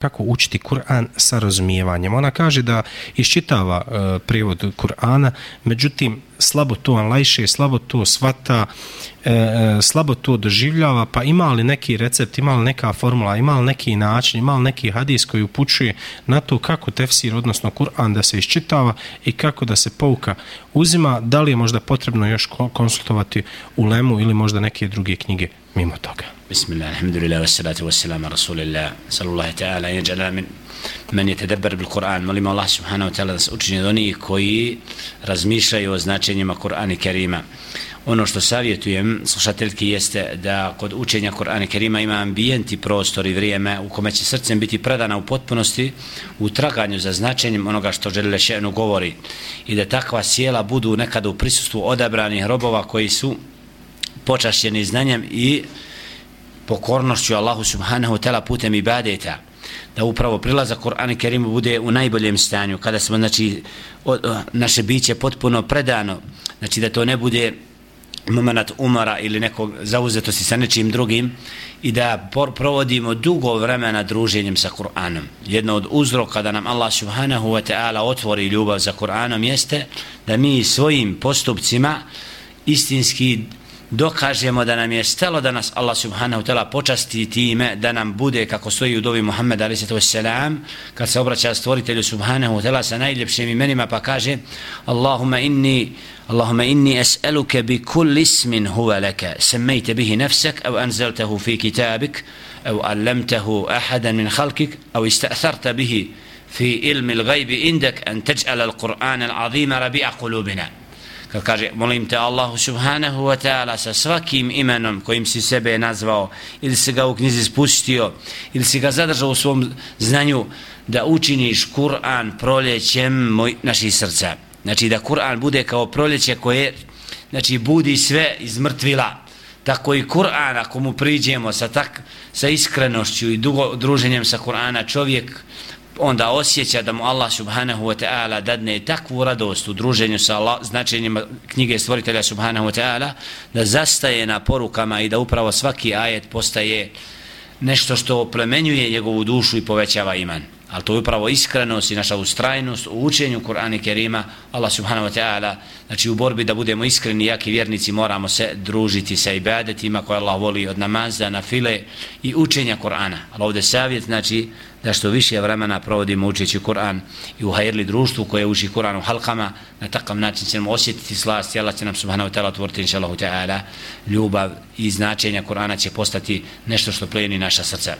kako učiti Kur'an sa razumijevanjem. Ona kaže da iščitava e, prijevod Kur'ana, međutim, slabo to anlajše, slabo to svata, e, e, slabo to doživljava, pa ima li neki recept, ima li neka formula, ima li neki način, ima li neki hadis koji upućuje na to kako tefsir, odnosno Kur'an, da se iščitava i kako da se pouka uzima, da li je možda potrebno još konsultovati u Lemu ili možda neke druge knjige mimo toga. Bismillah, alhamdulillah, wassalatu wassalamu, rasulillah, sallallahu ta'ala, inja min men je tedeber bil Kur'an, molim Allah subhanahu wa ta'ala da se učinje od onih koji razmišljaju o značenjima Kur'ana i Kerima. Ono što savjetujem slušateljki jeste da kod učenja Kur'ana i Kerima ima ambijenti prostor i vrijeme u kome će srcem biti predana u potpunosti u traganju za značenjem onoga što žele šenu govori i da takva sjela budu nekada u prisustvu odabranih robova koji su počašćeni znanjem i pokornošću Allahu subhanahu wa ta'ala putem ibadeta da upravo prilaza Kur'an i Kerimu bude u najboljem stanju kada smo znači o, o, naše biće potpuno predano znači da to ne bude moment umara ili nekog zauzetosti sa nečim drugim i da por, provodimo dugo vremena druženjem sa Kur'anom. Jedno od uzroka da nam Allah subhanahu wa ta'ala otvori ljubav za Kur'anom jeste da mi svojim postupcima istinski dokažemo da nam je stalo da nas Allah subhanahu ta'ala počasti time da nam bude kako stoji u dovi Muhammed ali selam kad se obraća stvoritelju subhanahu ta'ala sa najljepšim imenima pa kaže Allahumma inni اللهم إني أسألك بكل اسم هو لك سميت به نفسك أو أنزلته في كتابك أو علمته أحدا من خلقك أو استأثرت به في علم الغيب عندك أن تجعل القرآن العظيم rabi'a kulubina kad kaže molim te Allahu subhanahu wa ta'ala sa svakim imenom kojim si sebe nazvao ili si ga u knjizi spustio ili si ga zadržao u svom znanju da učiniš Kur'an proljećem moj, naših srca. Znači da Kur'an bude kao proljeće koje znači budi sve iz mrtvila. Tako i Kur'an ako mu priđemo sa, tak, sa iskrenošću i dugo druženjem sa Kur'ana čovjek onda osjeća da mu Allah subhanahu wa ta'ala dadne takvu radost u druženju sa Allah, značenjima knjige stvoritelja subhanahu wa ta'ala da zastaje na porukama i da upravo svaki ajet postaje nešto što oplemenjuje njegovu dušu i povećava iman ali to je upravo iskrenost i naša ustrajnost u učenju Kur'ana Kerima. Allah subhanahu wa ta'ala znači u borbi da budemo iskreni jaki vjernici moramo se družiti sa ibadetima koje Allah voli od namaza na file i učenja Kur'ana. Ali ovdje savjet znači da što više vremena provodimo učeći Kur'an i u hajrli društvu koje uči Kur'an u halkama na takav način ćemo osjetiti slast i Allah će nam subhanahu wa ta'ala otvoriti inša Allah ta'ala ljubav i značenja Kur'ana će postati nešto što pleni naša srca.